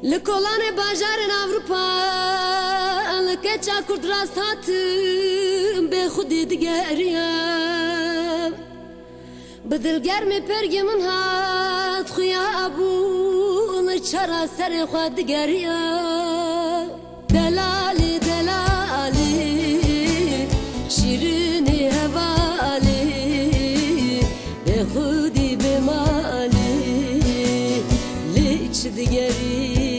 Lë kolane bajare në Avrupa. Lë ke qa rast hatë Be khudi të gjerja Bëdhël gjerë me përgje më në abu Lë qara sërë khua të Delali, delali. Şirini hevali. Be khudi be mali Lë që të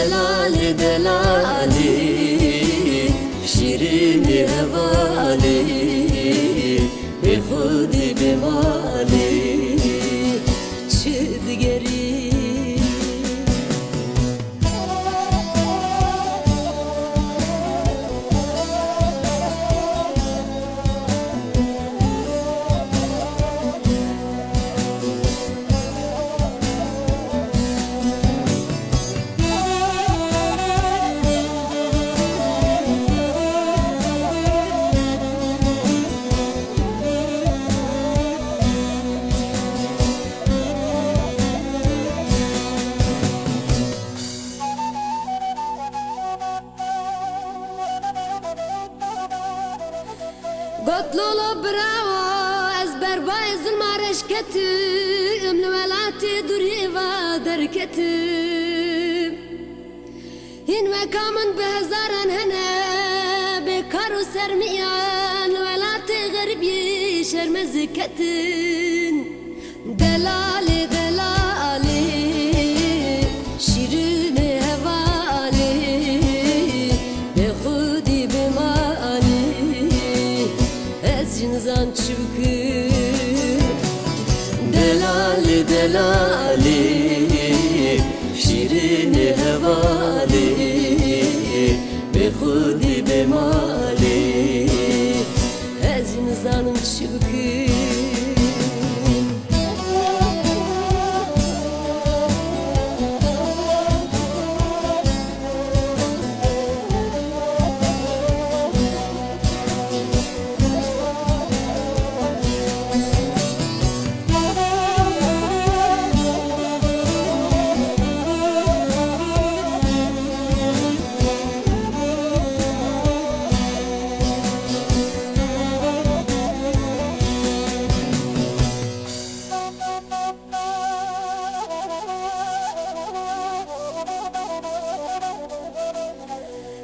delali delali Şirini evali قتلوا براو از بربای ظلم رشکتم لولاتی دوری و درکتم هین و کامن به هزاران هنه بیکار و سرمیان لولاتی غربی aşkı Delal delal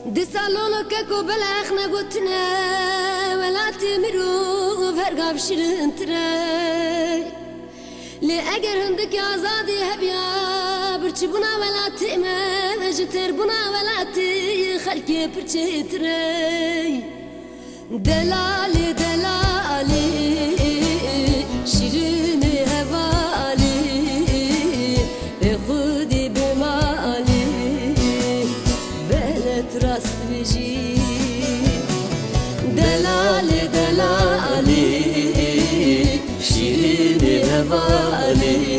دسالولو ككو بلاخ نقوتنا ولا تمرو فرقا بشرين تراي لأجر هندك آزادي هبيا برچبونا ولا تئمن جتر بنا ولا تي خلقي برچي تراي بلت راست بجي دلالی دلالی شیرین هوالی